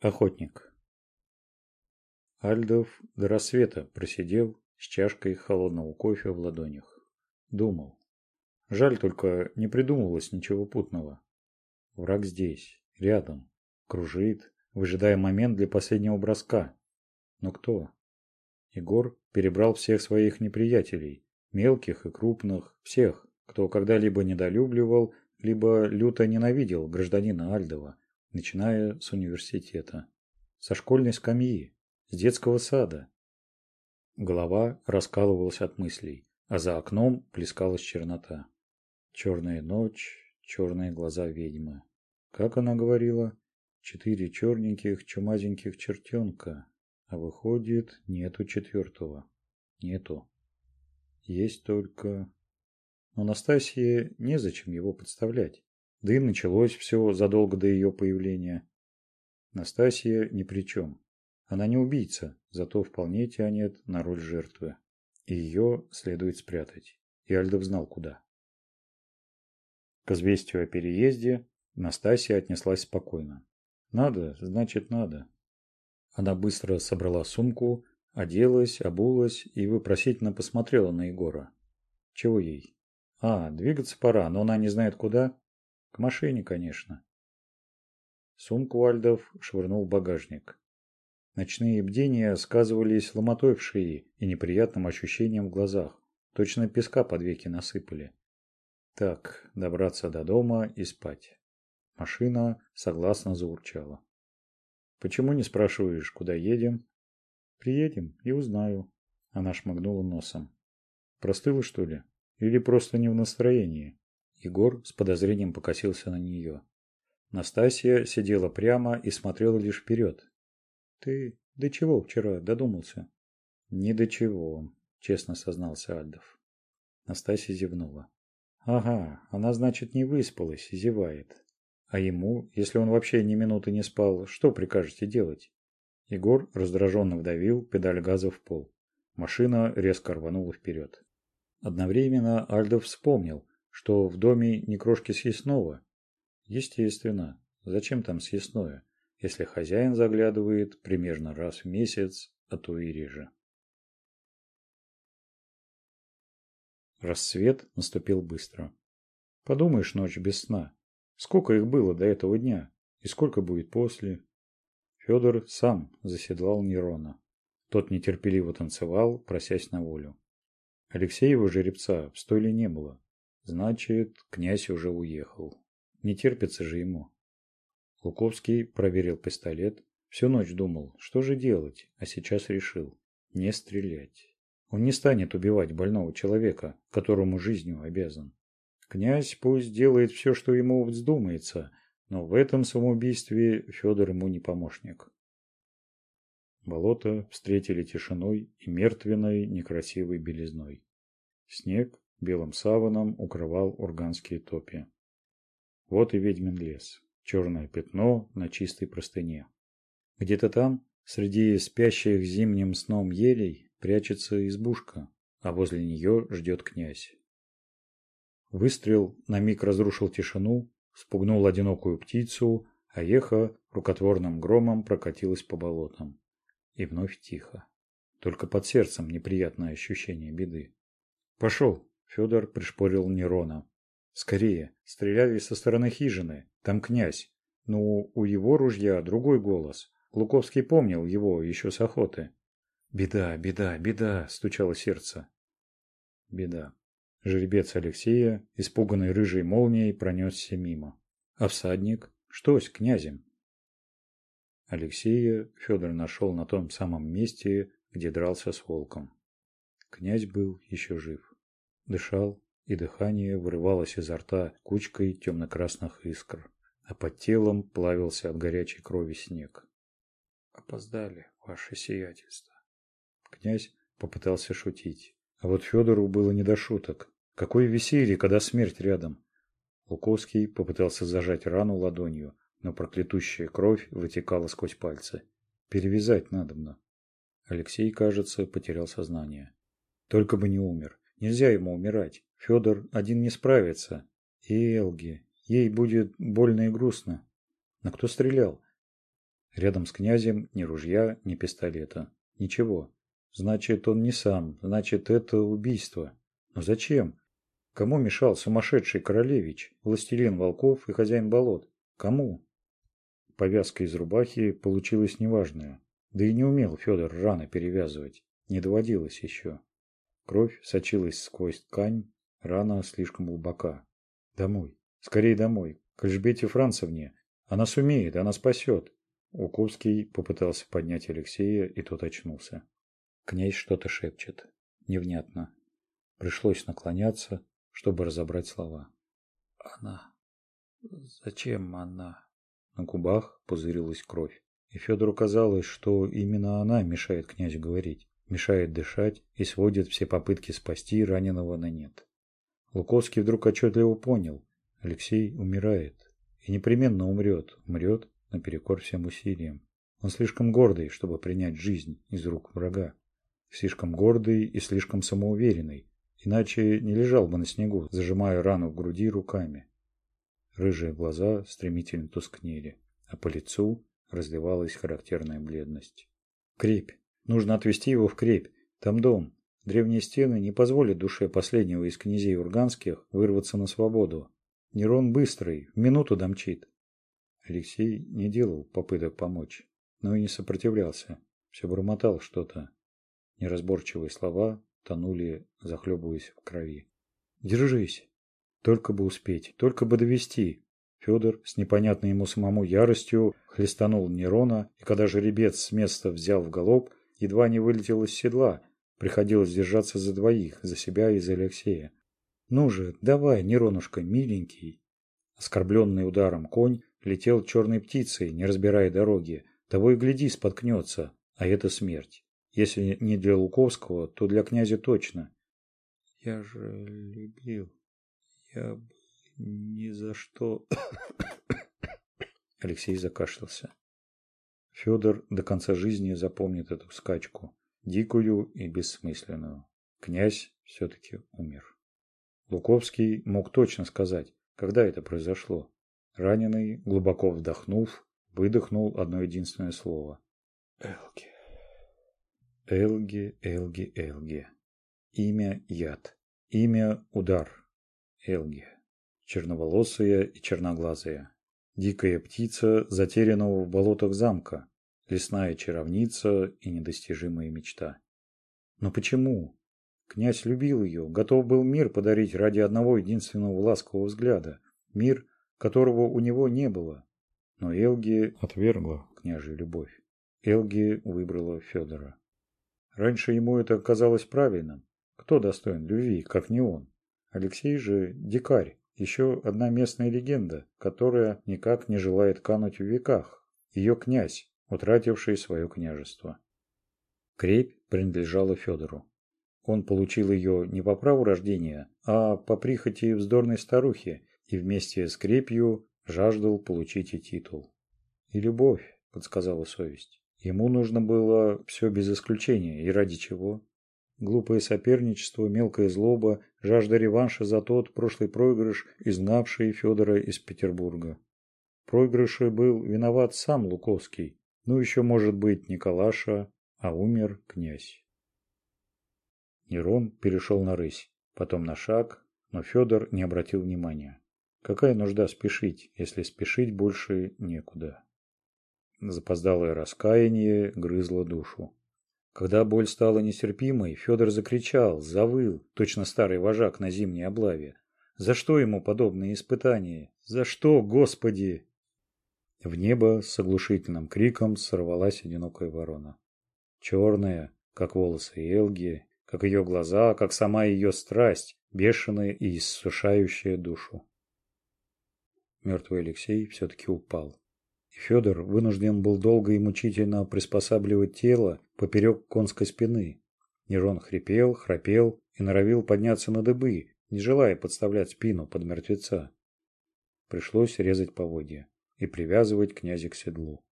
охотник. Альдов до рассвета просидел с чашкой холодного кофе в ладонях. Думал. Жаль только, не придумывалось ничего путного. Враг здесь, рядом, кружит, выжидая момент для последнего броска. Но кто? Егор перебрал всех своих неприятелей, мелких и крупных, всех, кто когда-либо недолюбливал, либо люто ненавидел гражданина Альдова – начиная с университета, со школьной скамьи, с детского сада. Голова раскалывалась от мыслей, а за окном плескалась чернота. Черная ночь, черные глаза ведьмы. Как она говорила, четыре черненьких чумазеньких чертенка, а выходит, нету четвертого. Нету. Есть только... Но Настасье незачем его подставлять. Да им началось все задолго до ее появления. Настасья ни при чем. Она не убийца, зато вполне тянет на роль жертвы. И ее следует спрятать. И Альдов знал куда. К известию о переезде Настасья отнеслась спокойно. Надо, значит надо. Она быстро собрала сумку, оделась, обулась и вопросительно посмотрела на Егора. Чего ей? А, двигаться пора, но она не знает куда к машине конечно. Сумку вальдов швырнул в багажник. Ночные бдения сказывались ломотой в шее и неприятным ощущением в глазах. Точно песка под веки насыпали. Так добраться до дома и спать. Машина согласно заурчала. Почему не спрашиваешь куда едем? Приедем и узнаю она шмыгнула носом. Простыла что ли? Или просто не в настроении? Егор с подозрением покосился на нее. Настасья сидела прямо и смотрела лишь вперед. «Ты до чего вчера додумался?» Не до чего», – честно сознался Альдов. Настасья зевнула. «Ага, она, значит, не выспалась, зевает. А ему, если он вообще ни минуты не спал, что прикажете делать?» Егор раздраженно вдавил педаль газа в пол. Машина резко рванула вперед. Одновременно Альдов вспомнил, что в доме ни крошки съестного. Естественно, зачем там съестное, если хозяин заглядывает примерно раз в месяц, а то и реже. Рассвет наступил быстро. Подумаешь, ночь без сна. Сколько их было до этого дня и сколько будет после? Федор сам заседлал Нерона. Тот нетерпеливо танцевал, просясь на волю. Алексеева жеребца в стойле не было, Значит, князь уже уехал. Не терпится же ему. Луковский проверил пистолет. Всю ночь думал, что же делать, а сейчас решил – не стрелять. Он не станет убивать больного человека, которому жизнью обязан. Князь пусть делает все, что ему вздумается, но в этом самоубийстве Федор ему не помощник. Болото встретили тишиной и мертвенной некрасивой белизной. Снег белым саваном укрывал урганские топи. Вот и ведьмин лес, черное пятно на чистой простыне. Где-то там, среди спящих зимним сном елей, прячется избушка, а возле нее ждет князь. Выстрел на миг разрушил тишину, спугнул одинокую птицу, а эхо рукотворным громом прокатилось по болотам. И вновь тихо. Только под сердцем неприятное ощущение беды. «Пошел!» Федор пришпорил Нерона. «Скорее, стреляли со стороны хижины. Там князь. Но у его ружья другой голос. Луковский помнил его еще с охоты». «Беда, беда, беда!» – стучало сердце. «Беда». Жеребец Алексея, испуганный рыжей молнией, пронесся мимо. «А всадник? Что с князем?» Алексея Федор нашел на том самом месте, где дрался с волком. Князь был еще жив дышал и дыхание вырывалось изо рта кучкой темно-красных искр, а под телом плавился от горячей крови снег. «Опоздали, ваше сиятельство!» Князь попытался шутить, а вот Федору было не до шуток. Какое веселье, когда смерть рядом! Луковский попытался зажать рану ладонью, но проклятущая кровь вытекала сквозь пальцы. Перевязать надо надобно. Алексей, кажется, потерял сознание. Только бы не умер. Нельзя ему умирать. Федор один не справится. И Элги. Ей будет больно и грустно. Но кто стрелял? Рядом с князем ни ружья, ни пистолета. Ничего. Значит, он не сам. Значит, это убийство. Но зачем? Кому мешал сумасшедший королевич, властелин волков и хозяин болот? Кому? Повязка из рубахи получилась неважная. Да и не умел Федор раны перевязывать. Не доводилось еще. Кровь сочилась сквозь ткань, рана слишком глубока. Домой. Скорее домой. К Эльжбете Францевне. Она сумеет, она спасет. Уковский попытался поднять Алексея, и тот очнулся. Князь что-то шепчет. Невнятно. Пришлось наклоняться, чтобы разобрать слова. Она. Зачем она? На губах пузырилась кровь. И Федору казалось, что именно она мешает князю говорить мешает дышать и сводит все попытки спасти раненого на нет. Луковский вдруг отчетливо понял, Алексей умирает. И непременно умрет, умрет наперекор всем усилиям. Он слишком гордый, чтобы принять жизнь из рук врага. Слишком гордый и слишком самоуверенный, иначе не лежал бы на снегу, зажимая рану в груди руками. Рыжие глаза стремительно тускнели, а по лицу разливалась характерная бледность. Крепь, Нужно отвезти его в крепь. Там дом. Древние стены не позволят душе последнего из князей Урганских вырваться на свободу. Нерон быстрый, в минуту домчит. Алексей не делал попыток помочь, но и не сопротивлялся. Все бормотал что-то. Неразборчивые слова тонули, захлебываясь в крови. «Держись! Только бы успеть, только бы довести!» Федор с непонятной ему самому яростью хлестанул Нерона, и когда жеребец с места взял в галоп, едва не вылетел из седла. Приходилось держаться за двоих, за себя и за Алексея. «Ну же, давай, Неронушка, миленький!» Оскорбленный ударом конь летел черной птицей, не разбирая дороги. Того и гляди, споткнется, а это смерть. Если не для Луковского, то для князя точно. «Я же любил. Я бы ни за что...» Алексей закашлялся. Федор до конца жизни запомнит эту скачку, дикую и бессмысленную. Князь все-таки умер. Луковский мог точно сказать, когда это произошло. Раненый, глубоко вдохнув, выдохнул одно единственное слово. Элги. Элги, Элги, Элги. Имя – яд. Имя – удар. Элги. Черноволосая и черноглазая. Дикая птица, затерянного в болотах замка, лесная чаровница и недостижимая мечта. Но почему? Князь любил ее, готов был мир подарить ради одного единственного ласкового взгляда, мир, которого у него не было. Но Элги отвергла княжью любовь. Элги выбрала Федора. Раньше ему это казалось правильным. Кто достоин любви, как не он? Алексей же дикарь, еще одна местная легенда, которая никак не желает кануть в веках. Ее князь, утратившие свое княжество. Крепь принадлежала Федору. Он получил ее не по праву рождения, а по прихоти вздорной старухи и вместе с крепью жаждал получить и титул. «И любовь», — подсказала совесть. Ему нужно было все без исключения, и ради чего? Глупое соперничество, мелкая злоба, жажда реванша за тот прошлый проигрыш, изгнавший Федора из Петербурга. Проигрыш проигрыше был виноват сам Луковский, ну еще может быть Николаша, а умер князь. Нерон перешел на рысь, потом на шаг, но Федор не обратил внимания. Какая нужда спешить, если спешить больше некуда? Запоздалое раскаяние грызло душу. Когда боль стала нестерпимой, Федор закричал, завыл, точно старый вожак на зимней облаве. За что ему подобные испытания? За что, Господи? В небо с оглушительным криком сорвалась одинокая ворона. Черная, как волосы Элги, как ее глаза, как сама ее страсть, бешеная и иссушающая душу. Мертвый Алексей все-таки упал. И Федор вынужден был долго и мучительно приспосабливать тело поперек конской спины. Нерон хрипел, храпел и норовил подняться на дыбы, не желая подставлять спину под мертвеца. Пришлось резать поводья и привязывать князя к седлу.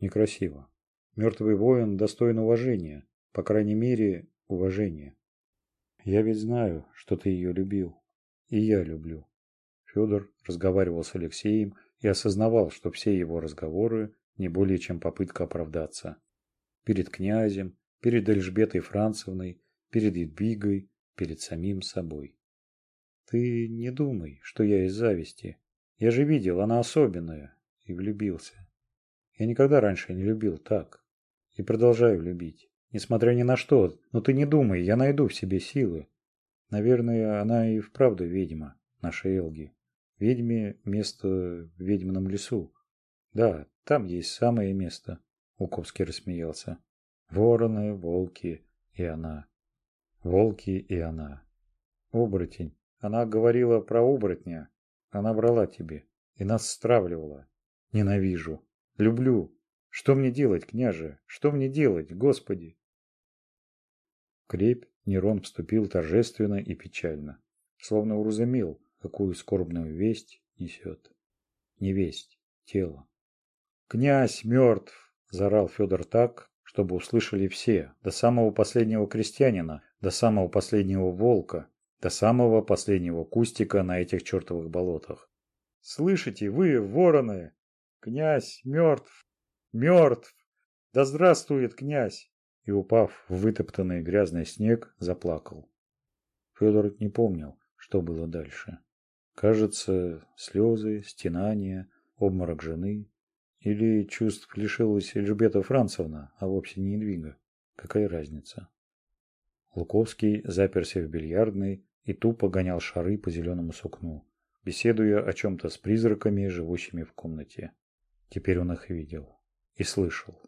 Некрасиво. Мертвый воин достоин уважения, по крайней мере, уважения. Я ведь знаю, что ты ее любил. И я люблю. Федор разговаривал с Алексеем и осознавал, что все его разговоры не более чем попытка оправдаться. Перед князем, перед Эльжбетой Францевной, перед Едвигой, перед самим собой. Ты не думай, что я из зависти. Я же видел, она особенная, и влюбился. Я никогда раньше не любил так. И продолжаю любить. Несмотря ни на что. Но ты не думай, я найду в себе силы. Наверное, она и вправду ведьма, наша Элги. Ведьме место в ведьмном лесу. Да, там есть самое место. Уковский рассмеялся. Вороны, волки и она. Волки и она. Оборотень. Она говорила про оборотня. Она брала тебе и нас стравливала. Ненавижу. Люблю. Что мне делать, княже? Что мне делать, господи? Крепь Нерон вступил торжественно и печально, словно уразумел, какую скорбную весть несет. Не весть, тело. «Князь мертв!» – заорал Федор так, чтобы услышали все, до самого последнего крестьянина, до самого последнего волка, до самого последнего кустика на этих чертовых болотах. «Слышите, вы, вороны, князь мертв мертв да здравствует князь и упав в вытоптанный грязный снег заплакал федор не помнил что было дальше кажется слезы стенания обморок жены или чувств лишилась Эльжбета Францевна, а вовсе не Недвига. Какая разница? Луковский заперся в бильярдной и тупо гонял шары по зеленому сукну, беседуя о чем-то с призраками, живущими в комнате. Теперь он их видел и слышал.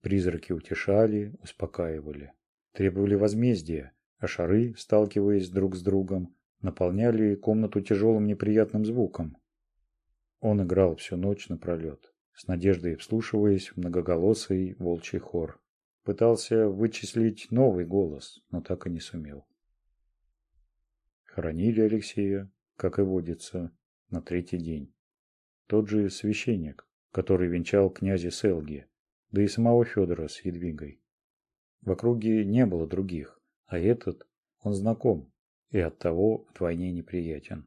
Призраки утешали, успокаивали, требовали возмездия, а шары, сталкиваясь друг с другом, наполняли комнату тяжелым неприятным звуком. Он играл всю ночь напролет, с надеждой вслушиваясь в многоголосый волчий хор. Пытался вычислить новый голос, но так и не сумел. Хоронили Алексея, как и водится, на третий день. Тот же священник, который венчал князя Селги, да и самого Федора с Едвигой. В округе не было других, а этот, он знаком и оттого вдвойне неприятен.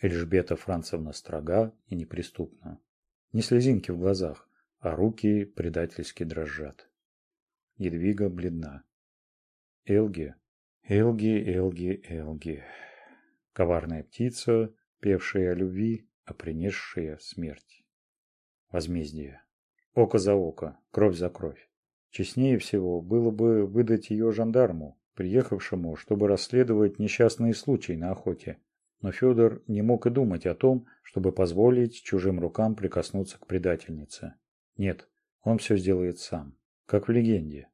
Эльжбета Францевна строга и неприступна. Не слезинки в глазах, а руки предательски дрожат. Едвига бледна. Элги, Элги, Элги, Элги. Коварная птица, певшая о любви, а принесшая смерть возмездия. Око за око, кровь за кровь. Честнее всего было бы выдать ее жандарму, приехавшему, чтобы расследовать несчастные случаи на охоте. Но Федор не мог и думать о том, чтобы позволить чужим рукам прикоснуться к предательнице. Нет, он все сделает сам, как в легенде.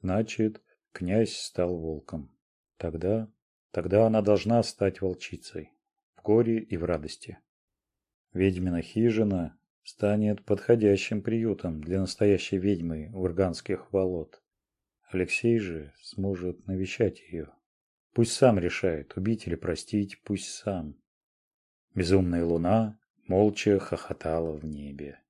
Значит, князь стал волком. Тогда, тогда она должна стать волчицей. В горе и в радости. Ведьмина хижина станет подходящим приютом для настоящей ведьмы урганских болот. Алексей же сможет навещать ее. Пусть сам решает, убить или простить, пусть сам. Безумная луна молча хохотала в небе.